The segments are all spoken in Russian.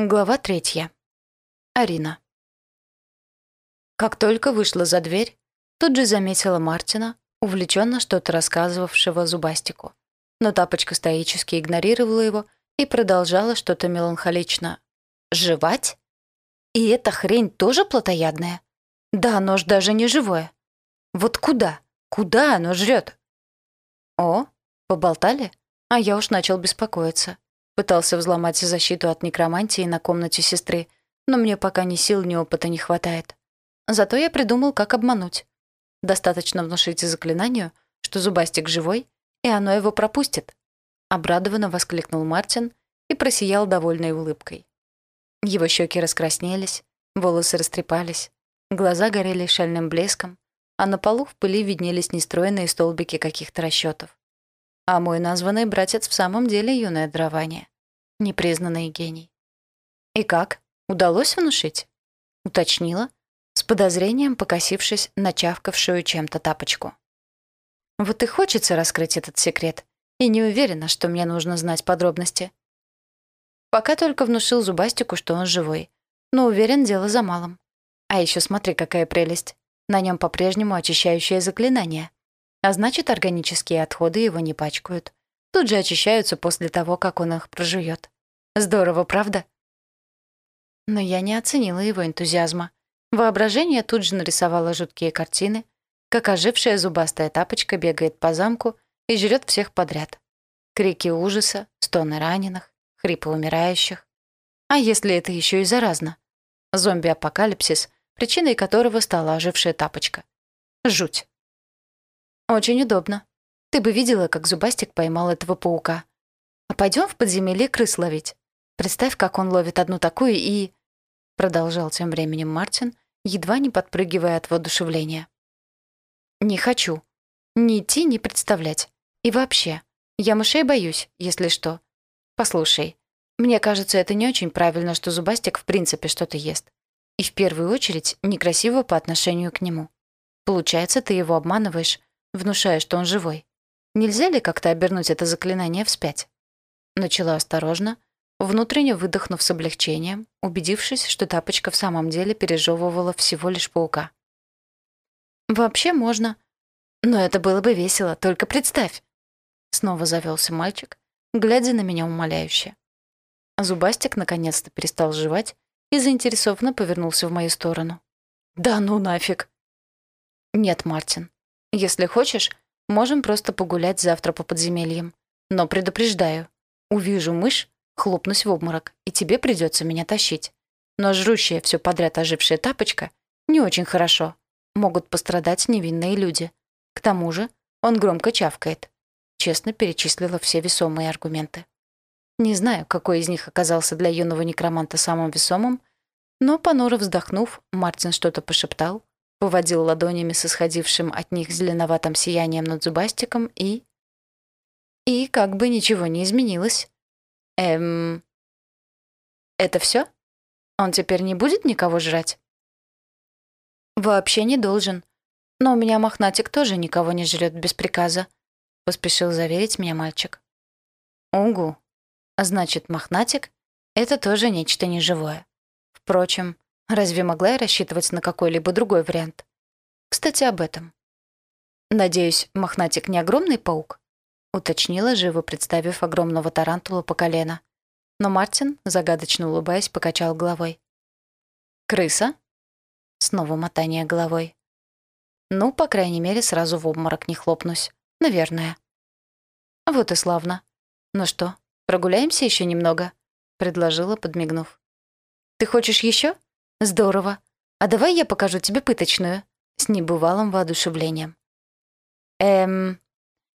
Глава третья. Арина. Как только вышла за дверь, тут же заметила Мартина, увлеченно что-то рассказывавшего Зубастику. Но тапочка стоически игнорировала его и продолжала что-то меланхолично. «Жевать? И эта хрень тоже плотоядная? Да оно ж даже не живое. Вот куда? Куда оно жрет? «О, поболтали?» А я уж начал беспокоиться. Пытался взломать защиту от некромантии на комнате сестры, но мне пока ни сил, ни опыта не хватает. Зато я придумал, как обмануть. Достаточно внушить заклинанию, что зубастик живой, и оно его пропустит. Обрадованно воскликнул Мартин и просиял довольной улыбкой. Его щеки раскраснелись, волосы растрепались, глаза горели шальным блеском, а на полу в пыли виднелись нестроенные столбики каких-то расчетов. А мой названный братец в самом деле юное дарование. Непризнанный гений. «И как? Удалось внушить?» Уточнила, с подозрением покосившись на чавкавшую чем-то тапочку. Вот и хочется раскрыть этот секрет, и не уверена, что мне нужно знать подробности. Пока только внушил Зубастику, что он живой, но уверен, дело за малым. А еще смотри, какая прелесть. На нем по-прежнему очищающее заклинание. А значит, органические отходы его не пачкают. Тут же очищаются после того, как он их прожует. Здорово, правда? Но я не оценила его энтузиазма. Воображение тут же нарисовало жуткие картины, как ожившая зубастая тапочка бегает по замку и жрет всех подряд. Крики ужаса, стоны раненых, хрипы умирающих. А если это еще и заразно? Зомби-апокалипсис, причиной которого стала ожившая тапочка. Жуть. Очень удобно. Ты бы видела, как Зубастик поймал этого паука. А пойдем в подземелье крыс ловить. Представь, как он ловит одну такую и...» Продолжал тем временем Мартин, едва не подпрыгивая от воодушевления. «Не хочу. Ни идти, ни представлять. И вообще, я мышей боюсь, если что. Послушай, мне кажется, это не очень правильно, что Зубастик в принципе что-то ест. И в первую очередь некрасиво по отношению к нему. Получается, ты его обманываешь, внушая, что он живой. Нельзя ли как-то обернуть это заклинание вспять? Начала осторожно, внутренне выдохнув с облегчением, убедившись, что тапочка в самом деле пережевывала всего лишь паука. «Вообще можно. Но это было бы весело, только представь!» Снова завелся мальчик, глядя на меня умоляюще. Зубастик наконец-то перестал жевать и заинтересованно повернулся в мою сторону. «Да ну нафиг!» «Нет, Мартин, если хочешь, можем просто погулять завтра по подземельям. Но предупреждаю, увижу мышь, хлопнусь в обморок, и тебе придется меня тащить. Но жрущая все подряд ожившая тапочка не очень хорошо. Могут пострадать невинные люди. К тому же он громко чавкает. Честно перечислила все весомые аргументы. Не знаю, какой из них оказался для юного некроманта самым весомым, но, понуро вздохнув, Мартин что-то пошептал, поводил ладонями с исходившим от них зеленоватым сиянием над зубастиком и... И как бы ничего не изменилось. Эм... Это все? Он теперь не будет никого жрать? Вообще не должен. Но у меня мохнатик тоже никого не жрет без приказа, поспешил заверить меня мальчик. Угу. Значит, мохнатик — это тоже нечто неживое. Впрочем, Разве могла я рассчитывать на какой-либо другой вариант? Кстати, об этом. «Надеюсь, мохнатик не огромный паук?» — уточнила, живо представив огромного тарантула по колено. Но Мартин, загадочно улыбаясь, покачал головой. «Крыса?» Снова мотание головой. «Ну, по крайней мере, сразу в обморок не хлопнусь. Наверное». «Вот и славно. Ну что, прогуляемся еще немного?» — предложила, подмигнув. «Ты хочешь еще? «Здорово. А давай я покажу тебе пыточную?» С небывалым воодушевлением. «Эм...»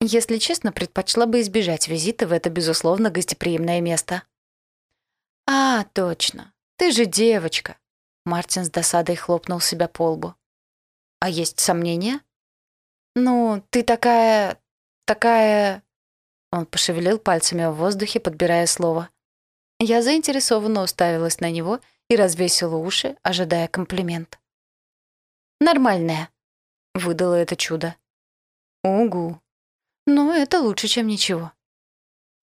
Если честно, предпочла бы избежать визита в это, безусловно, гостеприимное место. «А, точно. Ты же девочка!» Мартин с досадой хлопнул себя по лбу. «А есть сомнения?» «Ну, ты такая... такая...» Он пошевелил пальцами в воздухе, подбирая слово. Я заинтересованно уставилась на него и развесила уши, ожидая комплимент. «Нормальная», — выдало это чудо. «Угу. Ну, это лучше, чем ничего».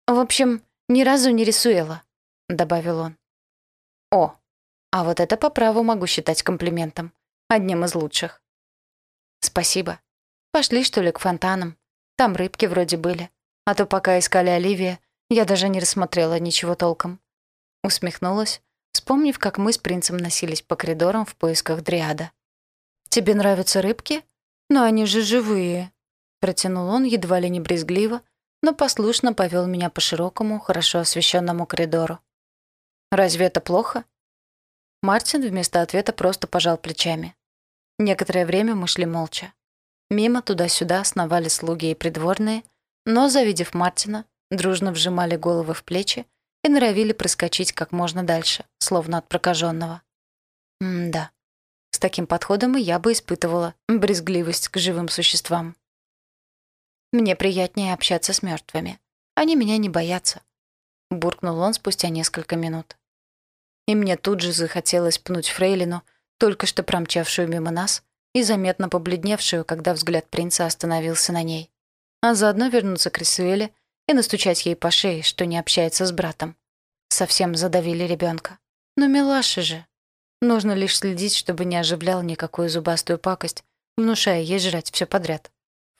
«В общем, ни разу не рисуела», — добавил он. О, а вот это по праву могу считать комплиментом. Одним из лучших. Спасибо. Пошли, что ли, к фонтанам. Там рыбки вроде были. А то пока искали Оливия, я даже не рассмотрела ничего толком. Усмехнулась, вспомнив, как мы с принцем носились по коридорам в поисках дриада. «Тебе нравятся рыбки? Но они же живые!» Протянул он едва ли не брезгливо, но послушно повел меня по широкому, хорошо освещенному коридору. «Разве это плохо?» Мартин вместо ответа просто пожал плечами. Некоторое время мы шли молча. Мимо туда-сюда сновали слуги и придворные, но, завидев Мартина, дружно вжимали головы в плечи и норовили проскочить как можно дальше, словно от прокаженного. М-да. С таким подходом и я бы испытывала брезгливость к живым существам. Мне приятнее общаться с мертвыми. Они меня не боятся. Буркнул он спустя несколько минут. И мне тут же захотелось пнуть Фрейлину, только что промчавшую мимо нас, и заметно побледневшую, когда взгляд принца остановился на ней. А заодно вернуться к Рисуэле и настучать ей по шее, что не общается с братом. Совсем задавили ребенка. Но милаши же. Нужно лишь следить, чтобы не оживлял никакую зубастую пакость, внушая ей жрать все подряд.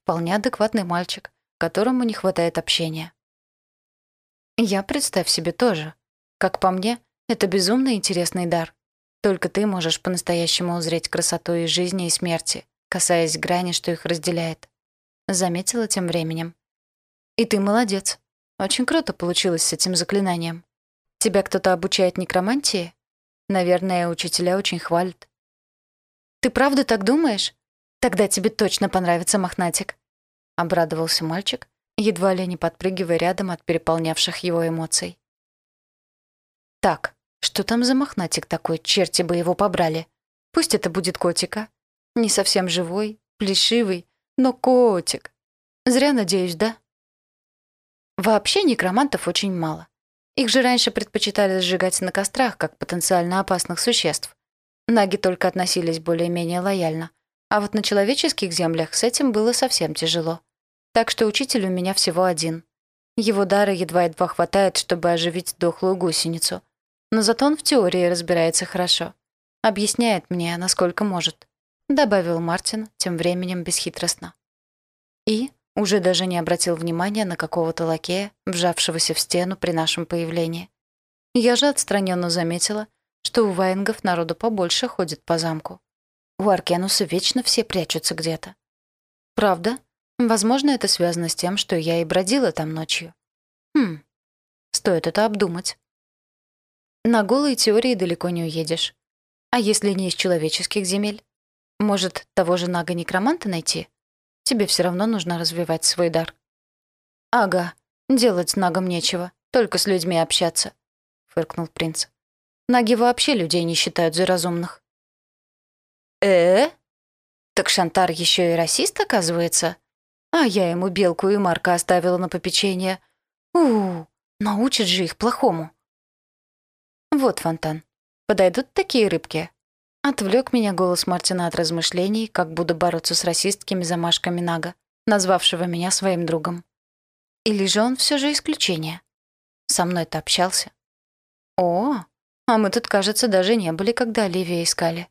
Вполне адекватный мальчик, которому не хватает общения. Я, представь себе, тоже. Как по мне, это безумно интересный дар. Только ты можешь по-настоящему узреть красоту и жизни, и смерти, касаясь грани, что их разделяет. Заметила тем временем. И ты молодец. Очень круто получилось с этим заклинанием. Тебя кто-то обучает некромантии? Наверное, учителя очень хвалят. Ты правда так думаешь? Тогда тебе точно понравится мохнатик. Обрадовался мальчик, едва ли не подпрыгивая рядом от переполнявших его эмоций. Так, что там за мохнатик такой, черти бы его побрали. Пусть это будет котика. Не совсем живой, плешивый, но котик. Зря надеюсь, да? Вообще некромантов очень мало. Их же раньше предпочитали сжигать на кострах, как потенциально опасных существ. Наги только относились более-менее лояльно. А вот на человеческих землях с этим было совсем тяжело. Так что учитель у меня всего один. Его дара едва-едва хватает, чтобы оживить дохлую гусеницу. Но зато он в теории разбирается хорошо. Объясняет мне, насколько может. Добавил Мартин, тем временем бесхитростно. И уже даже не обратил внимания на какого-то лакея, вжавшегося в стену при нашем появлении. Я же отстраненно заметила, что у ваенгов народу побольше ходит по замку. У Аркенуса вечно все прячутся где-то. Правда? Возможно, это связано с тем, что я и бродила там ночью. Хм, стоит это обдумать. На голые теории далеко не уедешь. А если не из человеческих земель? Может, того же нага-некроманта найти? Тебе все равно нужно развивать свой дар. «Ага, делать с нагом нечего, только с людьми общаться», — фыркнул принц. «Наги вообще людей не считают за разумных». «Э? Так Шантар еще и расист, оказывается? А я ему белку и Марка оставила на попечение. у, -у, научит же их плохому». «Вот фонтан. Подойдут такие рыбки?» Отвлек меня голос Мартина от размышлений, как буду бороться с расистскими замашками Нага, назвавшего меня своим другом. Или же он все же исключение? Со мной-то общался. О, а мы тут, кажется, даже не были, когда Оливия искали.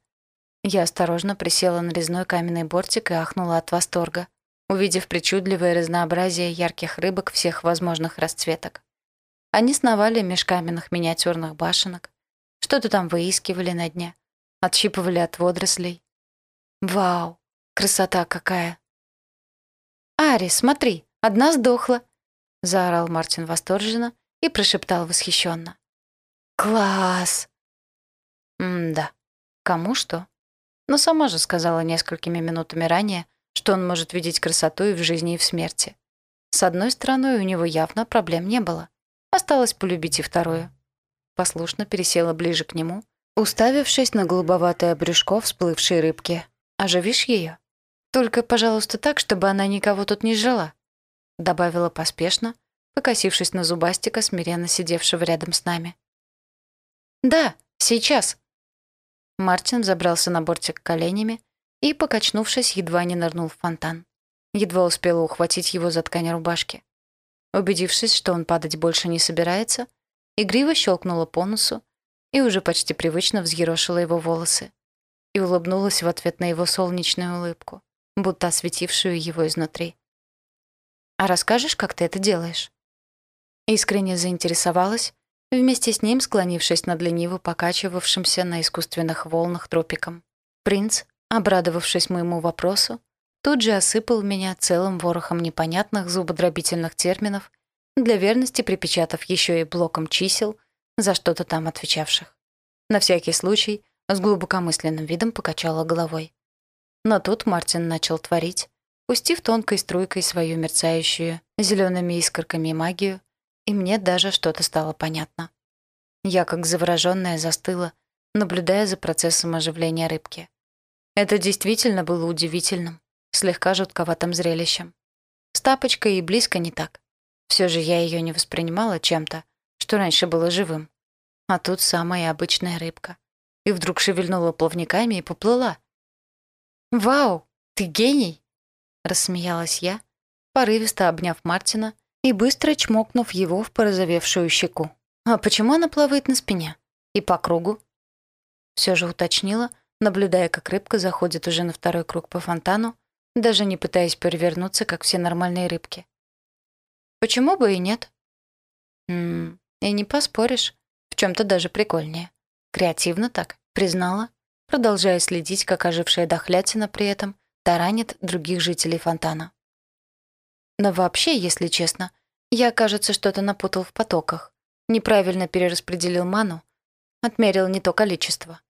Я осторожно присела на резной каменный бортик и ахнула от восторга, увидев причудливое разнообразие ярких рыбок всех возможных расцветок. Они сновали меж каменных миниатюрных башенок, что-то там выискивали на дне, отщипывали от водорослей. Вау, красота какая! «Ари, смотри, одна сдохла!» — заорал Мартин восторженно и прошептал восхищенно. «Класс!» М-да, кому что? Но сама же сказала несколькими минутами ранее, что он может видеть красоту и в жизни, и в смерти. С одной стороны, у него явно проблем не было. Осталось полюбить и вторую. Послушно пересела ближе к нему уставившись на голубоватое брюшко всплывшей рыбки. «Оживишь ее? Только, пожалуйста, так, чтобы она никого тут не жила», добавила поспешно, покосившись на зубастика, смиренно сидевшего рядом с нами. «Да, сейчас!» Мартин забрался на бортик коленями и, покачнувшись, едва не нырнул в фонтан. Едва успела ухватить его за ткань рубашки. Убедившись, что он падать больше не собирается, игриво щелкнула по носу и уже почти привычно взъерошила его волосы. И улыбнулась в ответ на его солнечную улыбку, будто осветившую его изнутри. «А расскажешь, как ты это делаешь?» Искренне заинтересовалась, вместе с ним склонившись над лениво покачивавшимся на искусственных волнах тропиком. Принц, обрадовавшись моему вопросу, тут же осыпал меня целым ворохом непонятных зубодробительных терминов, для верности припечатав еще и блоком чисел, за что-то там отвечавших. На всякий случай с глубокомысленным видом покачала головой. Но тут Мартин начал творить, пустив тонкой струйкой свою мерцающую зелеными искорками магию, и мне даже что-то стало понятно. Я, как заворожённая, застыла, наблюдая за процессом оживления рыбки. Это действительно было удивительным, слегка жутковатым зрелищем. С тапочкой и близко не так. Все же я ее не воспринимала чем-то, что раньше было живым. А тут самая обычная рыбка. И вдруг шевельнула плавниками и поплыла. «Вау, ты гений!» — рассмеялась я, порывисто обняв Мартина и быстро чмокнув его в порозовевшую щеку. «А почему она плавает на спине? И по кругу?» Все же уточнила, наблюдая, как рыбка заходит уже на второй круг по фонтану, даже не пытаясь перевернуться, как все нормальные рыбки. Почему бы и нет? Ммм, и не поспоришь. В чем то даже прикольнее. Креативно так, признала, продолжая следить, как ожившая дохлятина при этом таранит других жителей фонтана. Но вообще, если честно, я, кажется, что-то напутал в потоках. Неправильно перераспределил ману, отмерил не то количество.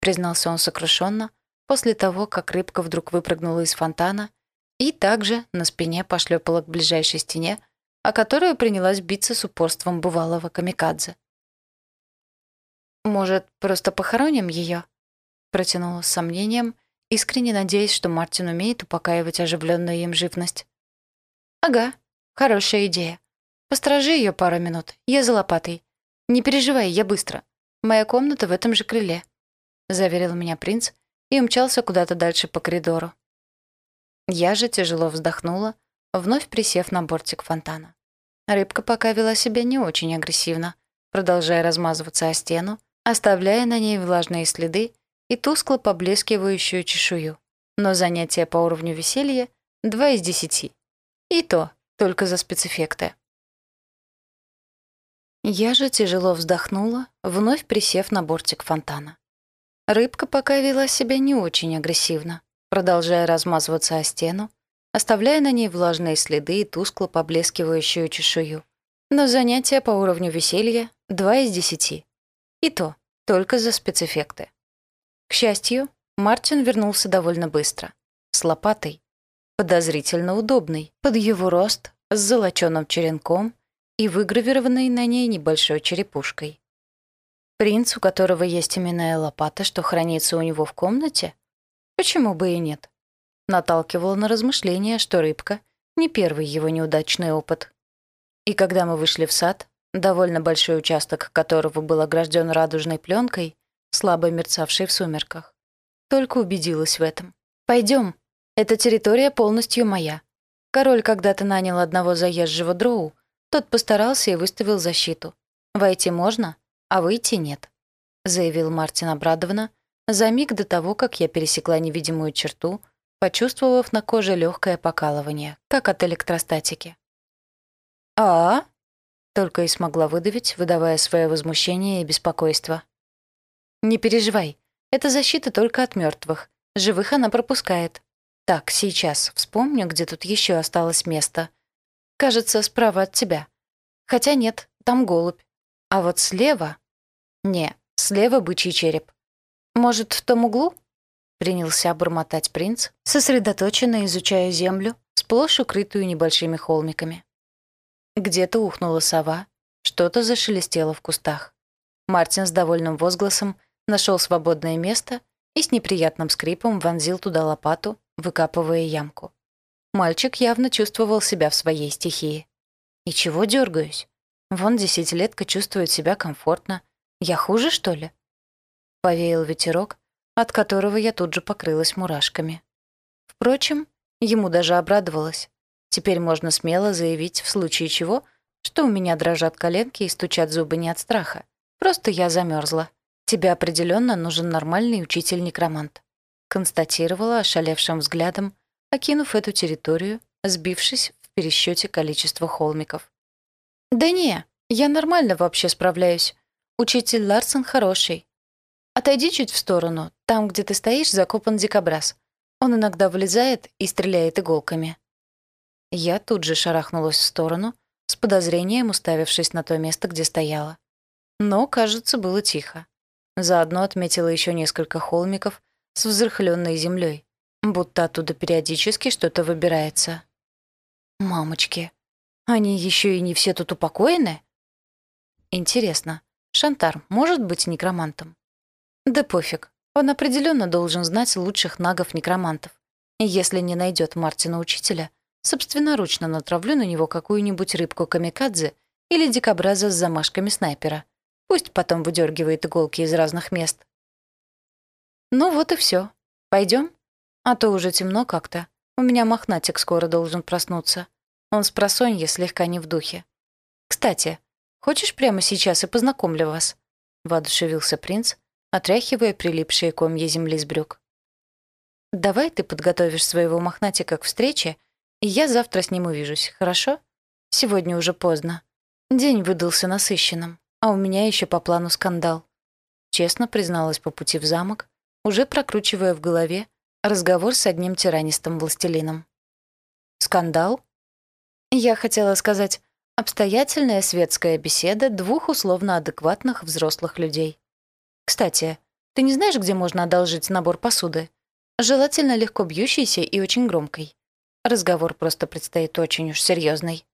Признался он сокрушенно после того, как рыбка вдруг выпрыгнула из фонтана и также на спине пошлепала к ближайшей стене, о которую принялась биться с упорством бывалого камикадзе. «Может, просто похороним ее? протянула с сомнением, искренне надеясь, что Мартин умеет упокаивать оживленную им живность. «Ага, хорошая идея. Постражи ее пару минут, я за лопатой. Не переживай, я быстро. Моя комната в этом же крыле», — заверил меня принц и умчался куда-то дальше по коридору. Я же тяжело вздохнула, вновь присев на бортик фонтана. Рыбка пока вела себя не очень агрессивно, продолжая размазываться о стену, оставляя на ней влажные следы и тускло поблескивающую чешую. Но занятие по уровню веселья — два из десяти. И то только за спецэффекты. Я же тяжело вздохнула, вновь присев на бортик фонтана. Рыбка пока вела себя не очень агрессивно, продолжая размазываться о стену, оставляя на ней влажные следы и тускло поблескивающую чешую. Но занятия по уровню веселья — два из десяти. И то только за спецэффекты. К счастью, Мартин вернулся довольно быстро. С лопатой. Подозрительно удобной. Под его рост, с золочёным черенком и выгравированной на ней небольшой черепушкой. Принц, у которого есть именная лопата, что хранится у него в комнате? Почему бы и нет? Наталкивало на размышления, что рыбка — не первый его неудачный опыт. И когда мы вышли в сад, довольно большой участок которого был огражден радужной пленкой, слабо мерцавшей в сумерках, только убедилась в этом. Пойдем, эта территория полностью моя. Король когда-то нанял одного заезжего дроу, тот постарался и выставил защиту. Войти можно, а выйти нет», — заявил Мартин обрадованно, за миг до того, как я пересекла невидимую черту, почувствовав на коже легкое покалывание, как от электростатики. «А?» — только и смогла выдавить, выдавая свое возмущение и беспокойство. «Не переживай, это защита только от мертвых. Живых она пропускает. Так, сейчас вспомню, где тут еще осталось место. Кажется, справа от тебя. Хотя нет, там голубь. А вот слева... Не, слева бычий череп. Может, в том углу?» Принялся бормотать принц, сосредоточенно изучая землю, сплошь укрытую небольшими холмиками. Где-то ухнула сова, что-то зашелестело в кустах. Мартин с довольным возгласом нашел свободное место и с неприятным скрипом вонзил туда лопату, выкапывая ямку. Мальчик явно чувствовал себя в своей стихии. «И чего дергаюсь? Вон десятилетка чувствует себя комфортно. Я хуже, что ли?» Повеял ветерок, от которого я тут же покрылась мурашками. Впрочем, ему даже обрадовалось. Теперь можно смело заявить, в случае чего, что у меня дрожат коленки и стучат зубы не от страха. Просто я замерзла тебе определенно нужен нормальный учитель-некромант», констатировала ошалевшим взглядом, окинув эту территорию, сбившись в пересчете количества холмиков. «Да не, я нормально вообще справляюсь. Учитель Ларсон хороший. Отойди чуть в сторону, там, где ты стоишь, закопан дикобраз. Он иногда вылезает и стреляет иголками». Я тут же шарахнулась в сторону, с подозрением уставившись на то место, где стояла. Но, кажется, было тихо. Заодно отметила еще несколько холмиков с взрыхленной землей, будто оттуда периодически что-то выбирается. «Мамочки, они еще и не все тут упокоены?» «Интересно, Шантар может быть некромантом?» «Да пофиг, он определенно должен знать лучших нагов-некромантов. И если не найдет Мартина-учителя, собственноручно натравлю на него какую-нибудь рыбку-камикадзе или дикобраза с замашками снайпера. Пусть потом выдергивает иголки из разных мест. Ну вот и все. Пойдем? А то уже темно как-то. У меня мохнатик скоро должен проснуться. Он с просонья слегка не в духе. Кстати, хочешь прямо сейчас и познакомлю вас? Воодушевился принц, отряхивая прилипшие комья земли с брюк. «Давай ты подготовишь своего мохнатика к встрече, и я завтра с ним увижусь, хорошо? Сегодня уже поздно. День выдался насыщенным, а у меня еще по плану скандал. Честно призналась по пути в замок, уже прокручивая в голове разговор с одним тиранистым властелином. Скандал? Я хотела сказать, обстоятельная светская беседа двух условно адекватных взрослых людей. Кстати, ты не знаешь, где можно одолжить набор посуды? Желательно легко бьющийся и очень громкой. Разговор просто предстоит очень уж серьезный.